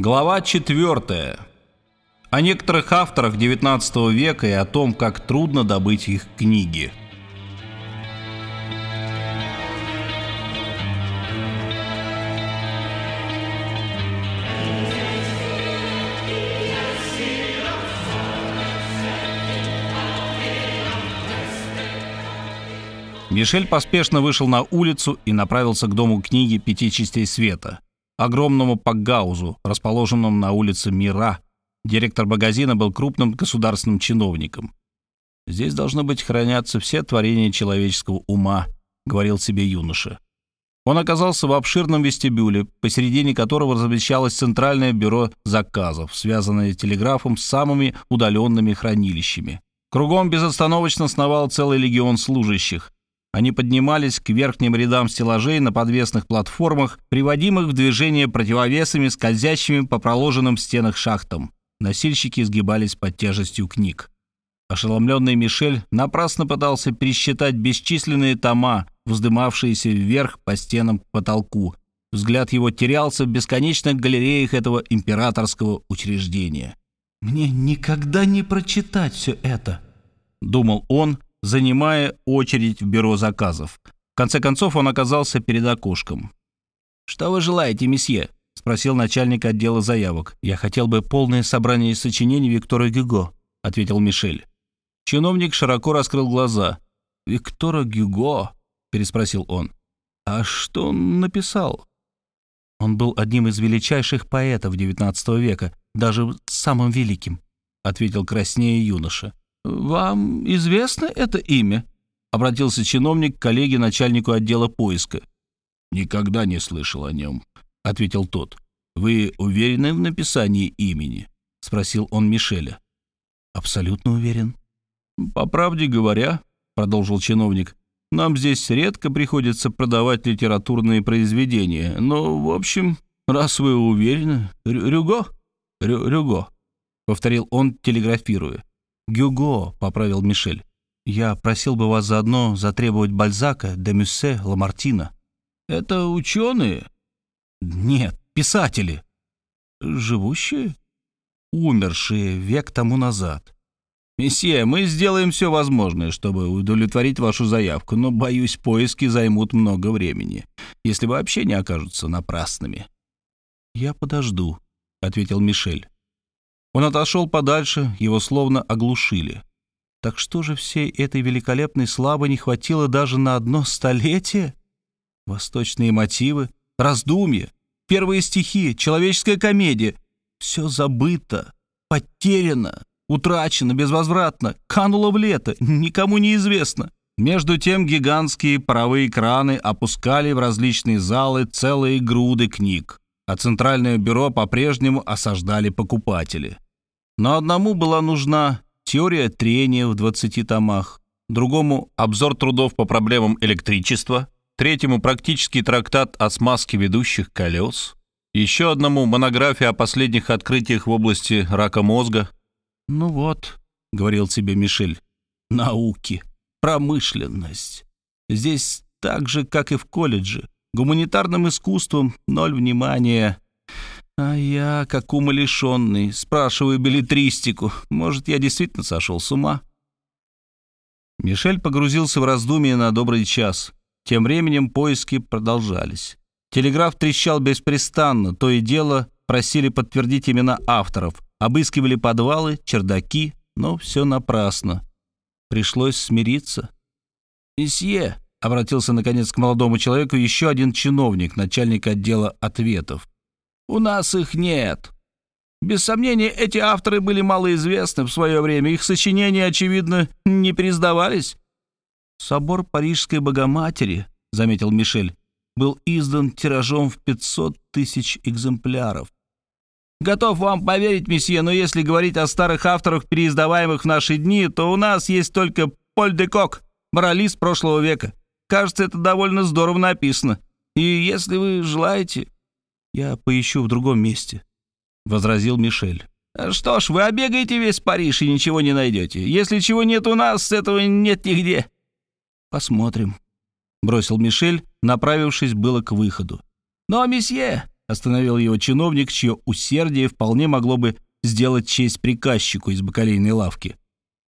Глава 4. О некоторых авторах XIX века и о том, как трудно добыть их книги. Мишель поспешно вышел на улицу и направился к дому книги «Пяти частей света», огромному пакгаузу, расположенному на улице Мира. Директор магазина был крупным государственным чиновником. «Здесь должно быть хранятся все творения человеческого ума», — говорил себе юноша. Он оказался в обширном вестибюле, посередине которого размещалось Центральное бюро заказов, связанное телеграфом с самыми удаленными хранилищами. Кругом безостановочно сновал целый легион служащих. Они поднимались к верхним рядам стеллажей на подвесных платформах, приводимых в движение противовесами, скользящими по проложенным в стенах шахтам. Носильщики сгибались под тяжестью книг. Ошеломленный Мишель напрасно пытался пересчитать бесчисленные тома, вздымавшиеся вверх по стенам к потолку. Взгляд его терялся в бесконечных галереях этого императорского учреждения. «Мне никогда не прочитать все это», — думал он, занимая очередь в бюро заказов. В конце концов он оказался перед окошком. «Что вы желаете, месье?» — спросил начальник отдела заявок. «Я хотел бы полное собрание сочинений Виктора Гюго», — ответил Мишель. Чиновник широко раскрыл глаза. «Виктора Гюго?» — переспросил он. «А что он написал?» «Он был одним из величайших поэтов XIX века, даже самым великим», — ответил краснее юноша. «Вам известно это имя?» — обратился чиновник к коллеге начальнику отдела поиска. «Никогда не слышал о нем», — ответил тот. «Вы уверены в написании имени?» — спросил он Мишеля. «Абсолютно уверен». «По правде говоря», — продолжил чиновник, «нам здесь редко приходится продавать литературные произведения, но, в общем, раз вы уверены... Рюго? Рю Рюго», — повторил он, телеграфируя. «Гюго», — поправил Мишель. «Я просил бы вас заодно затребовать Бальзака, де Мюссе, Ламартина». «Это ученые?» «Нет, писатели». «Живущие?» «Умершие век тому назад». «Месье, мы сделаем все возможное, чтобы удовлетворить вашу заявку, но, боюсь, поиски займут много времени, если вообще не окажутся напрасными». «Я подожду», — ответил Мишель. Он отошел подальше, его словно оглушили. Так что же всей этой великолепной славы не хватило даже на одно столетие? Восточные мотивы, раздумья, первые стихи, человеческая комедия — все забыто, потеряно, утрачено безвозвратно, кануло в лето, никому не известно. Между тем гигантские паровые краны опускали в различные залы целые груды книг а Центральное бюро по-прежнему осаждали покупатели. Но одному была нужна теория трения в 20 томах, другому — обзор трудов по проблемам электричества, третьему — практический трактат о смазке ведущих колес, еще одному — монография о последних открытиях в области рака мозга. «Ну вот», — говорил себе Мишель, — «науки, промышленность. Здесь так же, как и в колледже. Гуманитарным искусством ноль внимания. А я, как умалишенный, спрашиваю билетристику. Может, я действительно сошел с ума? Мишель погрузился в раздумье на добрый час. Тем временем поиски продолжались. Телеграф трещал беспрестанно, то и дело просили подтвердить имена авторов, обыскивали подвалы, чердаки, но все напрасно. Пришлось смириться. «Месье», — обратился, наконец, к молодому человеку еще один чиновник, начальник отдела ответов. «У нас их нет. Без сомнения, эти авторы были малоизвестны в свое время. Их сочинения, очевидно, не пересдавались». «Собор Парижской Богоматери», — заметил Мишель, был издан тиражом в 500 тысяч экземпляров. «Готов вам поверить, месье, но если говорить о старых авторах, переиздаваемых в наши дни, то у нас есть только Поль де Кок, моралист прошлого века. Кажется, это довольно здорово написано. И если вы желаете, я поищу в другом месте», — возразил Мишель. «Что ж, вы обегаете весь Париж и ничего не найдете. Если чего нет у нас, этого нет нигде». «Посмотрим», — бросил Мишель, направившись было к выходу. «Но, месье», остановил его чиновник, чье усердие вполне могло бы сделать честь приказчику из бакалейной лавки.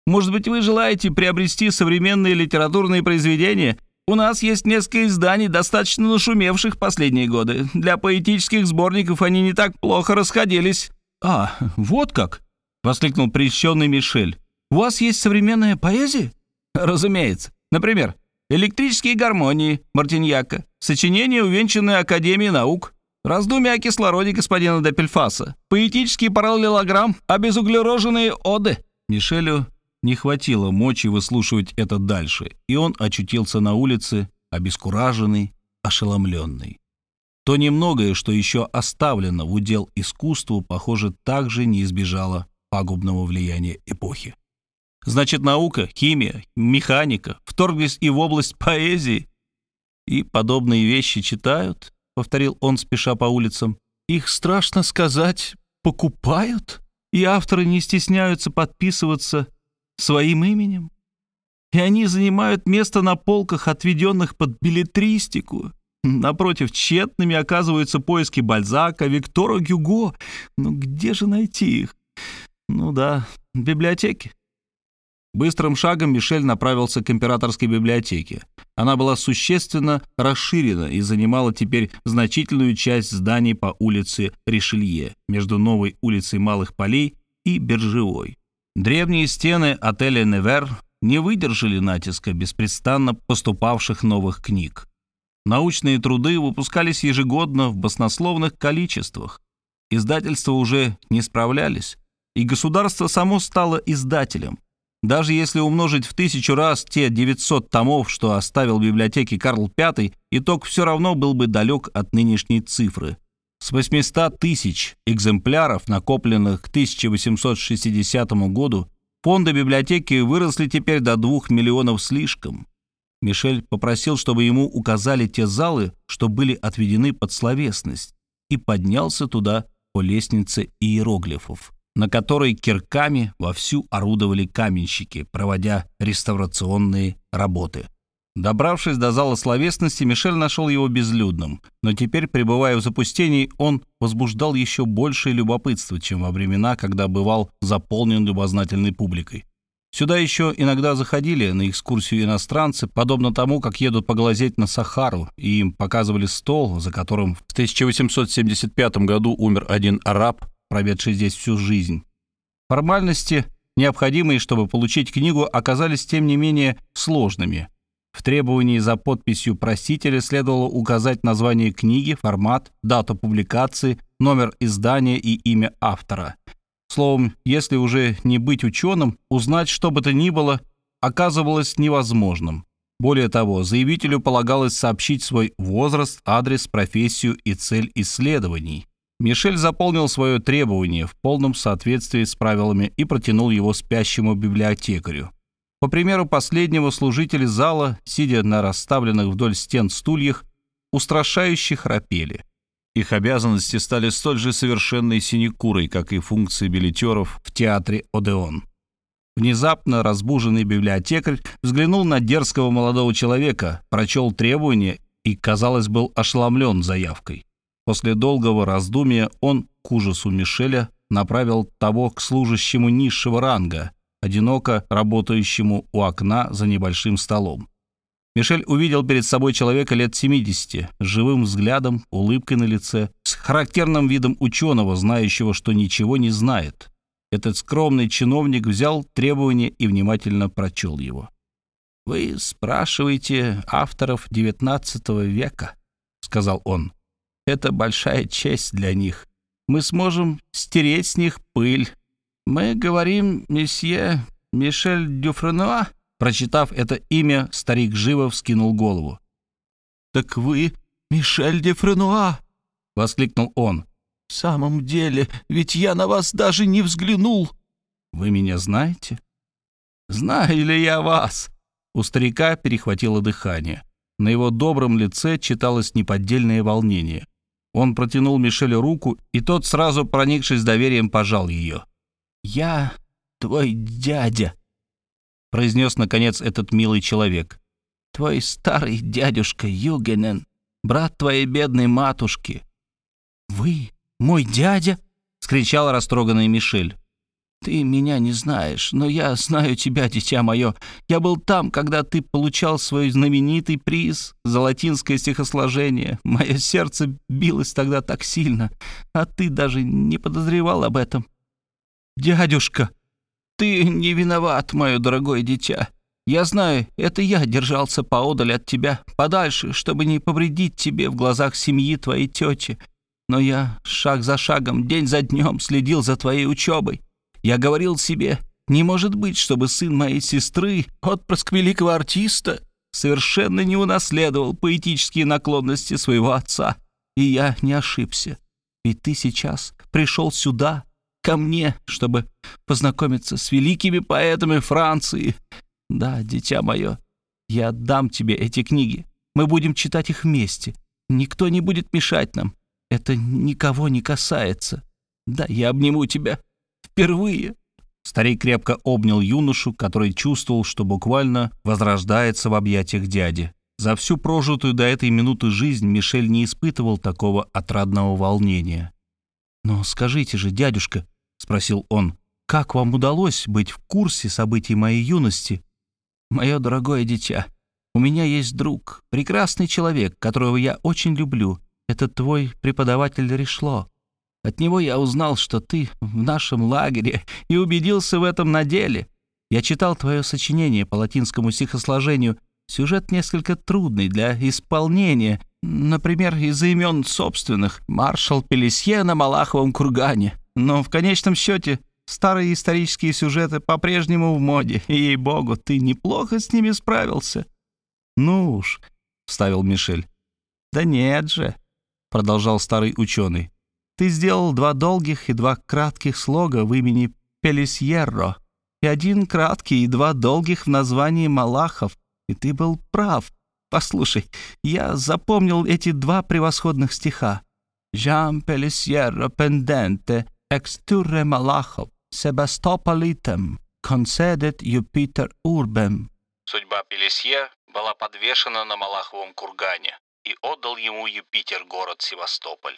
«Может быть, вы желаете приобрести современные литературные произведения? У нас есть несколько изданий, достаточно нашумевших последние годы. Для поэтических сборников они не так плохо расходились». «А, вот как!» — воскликнул прищенный Мишель. «У вас есть современная поэзия?» «Разумеется. Например, «Электрические гармонии» Мартиньяка, сочинение, увенчанное Академией наук, раздумья о кислороде господина Депельфаса, поэтический параллелограмм, обезуглероженные оды». Мишелю не хватило мочи выслушивать это дальше, и он очутился на улице, обескураженный, ошеломленный. То немногое, что еще оставлено в удел искусству, похоже, также не избежало пагубного влияния эпохи. Значит, наука, химия, механика вторглись и в область поэзии. И подобные вещи читают, — повторил он, спеша по улицам. Их, страшно сказать, покупают, и авторы не стесняются подписываться своим именем. И они занимают место на полках, отведенных под билетристику. Напротив, тщетными оказываются поиски Бальзака, Виктора Гюго. Но где же найти их? Ну да, в библиотеке. Быстрым шагом Мишель направился к императорской библиотеке. Она была существенно расширена и занимала теперь значительную часть зданий по улице Ришелье, между новой улицей Малых Полей и Биржевой. Древние стены отеля «Невер» не выдержали натиска беспрестанно поступавших новых книг. Научные труды выпускались ежегодно в баснословных количествах. Издательства уже не справлялись, и государство само стало издателем. Даже если умножить в тысячу раз те 900 томов, что оставил в библиотеке Карл V, итог все равно был бы далек от нынешней цифры. С 800 тысяч экземпляров, накопленных к 1860 году, фонды библиотеки выросли теперь до 2 миллионов слишком. Мишель попросил, чтобы ему указали те залы, что были отведены под словесность, и поднялся туда по лестнице иероглифов, на которой кирками вовсю орудовали каменщики, проводя реставрационные работы. Добравшись до зала словесности, Мишель нашел его безлюдным, но теперь, пребывая в запустении, он возбуждал еще большее любопытство, чем во времена, когда бывал заполнен любознательной публикой. Сюда еще иногда заходили на экскурсию иностранцы, подобно тому, как едут поглазеть на Сахару, и им показывали стол, за которым в 1875 году умер один араб, проведший здесь всю жизнь. Формальности, необходимые, чтобы получить книгу, оказались тем не менее сложными. В требовании за подписью просителя следовало указать название книги, формат, дату публикации, номер издания и имя автора – Словом, если уже не быть ученым, узнать что бы то ни было оказывалось невозможным. Более того, заявителю полагалось сообщить свой возраст, адрес, профессию и цель исследований. Мишель заполнил свое требование в полном соответствии с правилами и протянул его спящему библиотекарю. По примеру последнего, служители зала, сидя на расставленных вдоль стен стульях, устрашающе храпели. Их обязанности стали столь же совершенной синекурой, как и функции билетеров в театре «Одеон». Внезапно разбуженный библиотекарь взглянул на дерзкого молодого человека, прочел требования и, казалось, был ошеломлен заявкой. После долгого раздумья он, к ужасу Мишеля, направил того к служащему низшего ранга, одиноко работающему у окна за небольшим столом. Мишель увидел перед собой человека лет 70, с живым взглядом, улыбкой на лице, с характерным видом ученого, знающего, что ничего не знает. Этот скромный чиновник взял требование и внимательно прочел его. «Вы спрашиваете авторов XIX века», — сказал он. «Это большая честь для них. Мы сможем стереть с них пыль. Мы говорим, месье Мишель Дюфренуа, Прочитав это имя, старик живо вскинул голову. «Так вы Мишель де Френуа!» — воскликнул он. «В самом деле, ведь я на вас даже не взглянул!» «Вы меня знаете?» «Знаю ли я вас?» У старика перехватило дыхание. На его добром лице читалось неподдельное волнение. Он протянул Мишелю руку, и тот, сразу проникшись доверием, пожал ее. «Я твой дядя», произнес, наконец, этот милый человек. «Твой старый дядюшка Югенен, брат твоей бедной матушки. «Вы? Мой дядя?» — скричала растроганная Мишель. «Ты меня не знаешь, но я знаю тебя, дитя мое. Я был там, когда ты получал свой знаменитый приз за латинское стихосложение. Мое сердце билось тогда так сильно, а ты даже не подозревал об этом. Дядюшка, ты не виноват, мое дорогое дитя. Я знаю, это я держался поодаль от тебя, подальше, чтобы не повредить тебе в глазах семьи твоей тети. Но я шаг за шагом, день за днем следил за твоей учебой. Я говорил себе, не может быть, чтобы сын моей сестры, отпрыск великого артиста, совершенно не унаследовал поэтические наклонности своего отца. И я не ошибся. Ведь ты сейчас пришел сюда, ко мне, чтобы познакомиться с великими поэтами Франции. Да, дитя мое, я отдам тебе эти книги. Мы будем читать их вместе. Никто не будет мешать нам. Это никого не касается. Да, я обниму тебя впервые». Старик крепко обнял юношу, который чувствовал, что буквально возрождается в объятиях дяди. За всю прожитую до этой минуты жизнь Мишель не испытывал такого отрадного волнения. «Но скажите же, дядюшка», — спросил он, — «как вам удалось быть в курсе событий моей юности?» «Мое дорогое дитя, у меня есть друг, прекрасный человек, которого я очень люблю. Это твой преподаватель Решло. От него я узнал, что ты в нашем лагере, и убедился в этом на деле. Я читал твое сочинение по латинскому стихосложению. Сюжет несколько трудный для исполнения. Например, из-за имен собственных. Маршал Пелесье на Малаховом кургане. Но в конечном счете старые исторические сюжеты по-прежнему в моде. Ей-богу, ты неплохо с ними справился. «Ну уж», — вставил Мишель. «Да нет же», — продолжал старый ученый. Ты сделал два долгих и два кратких слога в имени Пелисьерро, и один краткий и два долгих в названии Малахов, и ты был прав. Послушай, я запомнил эти два превосходных стиха. «Жан Пелисьерро пенденте экстуре Малахов, Себастополитем, концедет Юпитер Урбем». Судьба Пелесье была подвешена на Малаховом кургане, и отдал ему Юпитер город Севастополь.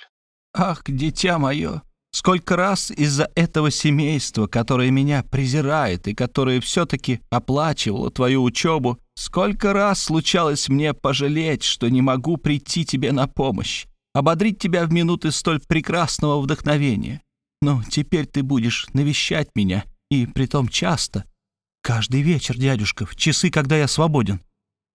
Ах, дитя мое, сколько раз из-за этого семейства, которое меня презирает и которое все-таки оплачивало твою учебу, сколько раз случалось мне пожалеть, что не могу прийти тебе на помощь, ободрить тебя в минуты столь прекрасного вдохновения. Но теперь ты будешь навещать меня, и притом часто. Каждый вечер, дядюшка, в часы, когда я свободен.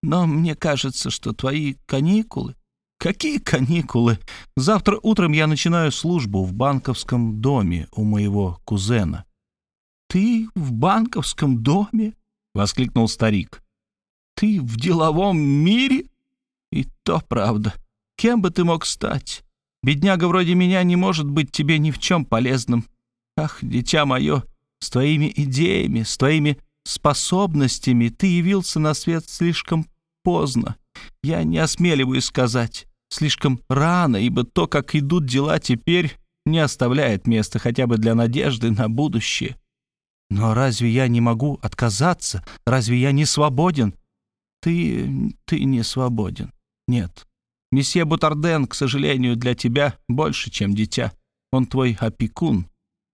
Но мне кажется, что твои каникулы Какие каникулы? Завтра утром я начинаю службу в банковском доме у моего кузена. Ты в банковском доме? воскликнул старик. Ты в деловом мире? И то правда. Кем бы ты мог стать? Бедняга вроде меня не может быть тебе ни в чем полезным. Ах, дитя мое, с твоими идеями, с твоими способностями ты явился на свет слишком поздно. Я не осмеливаюсь сказать. Слишком рано, ибо то, как идут дела теперь, не оставляет места хотя бы для надежды на будущее. Но разве я не могу отказаться? Разве я не свободен? Ты... ты не свободен. Нет. Месье Бутарден, к сожалению, для тебя больше, чем дитя. Он твой опекун.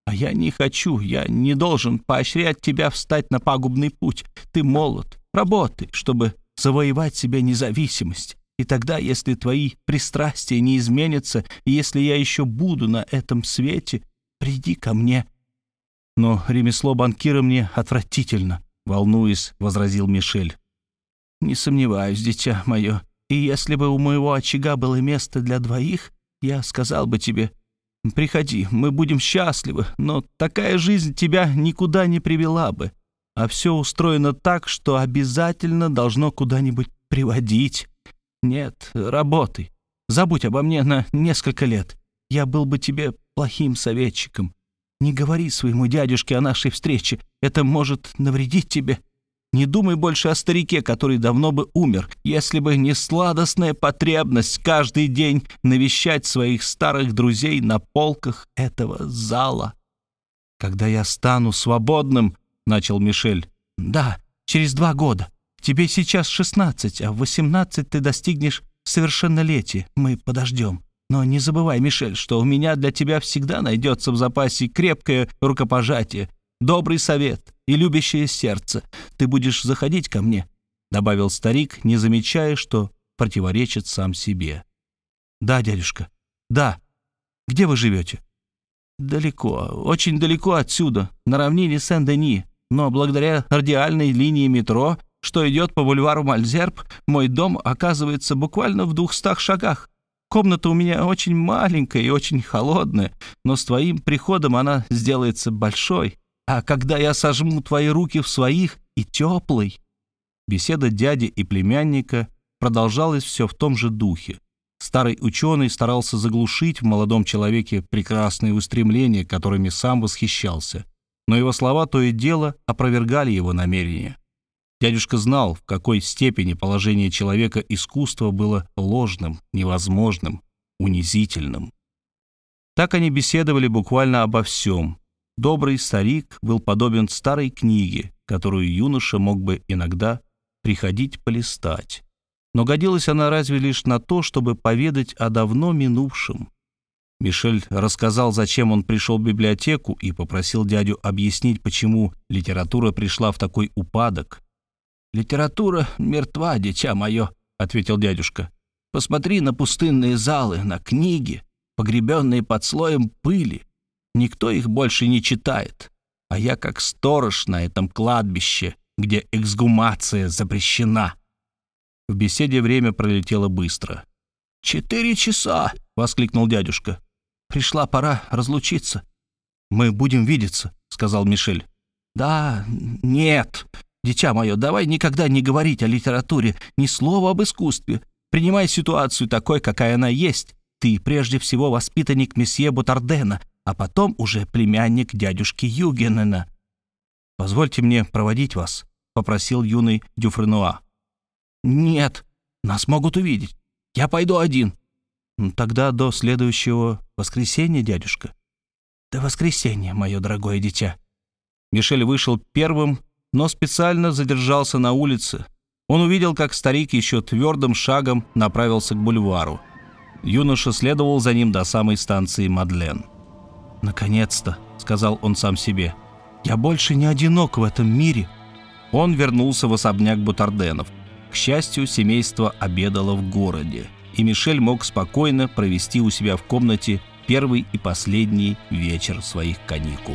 А я не хочу, я не должен поощрять тебя встать на пагубный путь. Ты молод, работай, чтобы завоевать себе независимость. И тогда, если твои пристрастия не изменятся, и если я еще буду на этом свете, приди ко мне». «Но ремесло банкира мне отвратительно», — волнуясь, возразил Мишель. «Не сомневаюсь, дитя мое, и если бы у моего очага было место для двоих, я сказал бы тебе, приходи, мы будем счастливы, но такая жизнь тебя никуда не привела бы, а все устроено так, что обязательно должно куда-нибудь приводить». Нет, работай. Забудь обо мне на несколько лет. Я был бы тебе плохим советчиком. Не говори своему дядюшке о нашей встрече. Это может навредить тебе. Не думай больше о старике, который давно бы умер, если бы не сладостная потребность каждый день навещать своих старых друзей на полках этого зала. «Когда я стану свободным», — начал Мишель. «Да, через два года. Тебе сейчас шестнадцать, а в восемнадцать ты достигнешь совершеннолетия. Мы подождем. Но не забывай, Мишель, что у меня для тебя всегда найдется в запасе крепкое рукопожатие, добрый совет и любящее сердце. Ты будешь заходить ко мне», — добавил старик, не замечая, что противоречит сам себе. «Да, дядюшка, да. Где вы живете?» «Далеко, очень далеко отсюда, на равнине Сен-Дени, но благодаря радиальной линии метро, что идет по бульвару Мальзерб, мой дом оказывается буквально в двухстах шагах. Комната у меня очень маленькая и очень холодная, но с твоим приходом она сделается большой. А когда я сожму твои руки в своих и теплой...» Беседа дяди и племянника продолжалась все в том же духе. Старый ученый старался заглушить в молодом человеке прекрасные устремления, которыми сам восхищался. Но его слова то и дело опровергали его намерения. Дядюшка знал, в какой степени положение человека искусства было ложным, невозможным, унизительным. Так они беседовали буквально обо всем. Добрый старик был подобен старой книге, которую юноша мог бы иногда приходить полистать но годилась она разве лишь на то, чтобы поведать о давно минувшем. Мишель рассказал, зачем он пришел в библиотеку и попросил дядю объяснить, почему литература пришла в такой упадок. «Литература мертва, дитя мое», — ответил дядюшка. «Посмотри на пустынные залы, на книги, погребенные под слоем пыли. Никто их больше не читает. А я как сторож на этом кладбище, где эксгумация запрещена». В беседе время пролетело быстро. «Четыре часа!» — воскликнул дядюшка. «Пришла пора разлучиться». «Мы будем видеться», — сказал Мишель. «Да, нет. Дитя мое, давай никогда не говорить о литературе, ни слова об искусстве. Принимай ситуацию такой, какая она есть. Ты прежде всего воспитанник месье Бутардена, а потом уже племянник дядюшки Югенена». «Позвольте мне проводить вас», — попросил юный Дюфренуа. «Нет, нас могут увидеть. Я пойду один». «Тогда до следующего воскресенья, дядюшка». «До воскресенья, мое дорогое дитя». Мишель вышел первым, но специально задержался на улице. Он увидел, как старик еще твердым шагом направился к бульвару. Юноша следовал за ним до самой станции Мадлен. «Наконец-то», — сказал он сам себе, — «я больше не одинок в этом мире». Он вернулся в особняк Бутарденов — к счастью, семейство обедало в городе, и Мишель мог спокойно провести у себя в комнате первый и последний вечер своих каникул.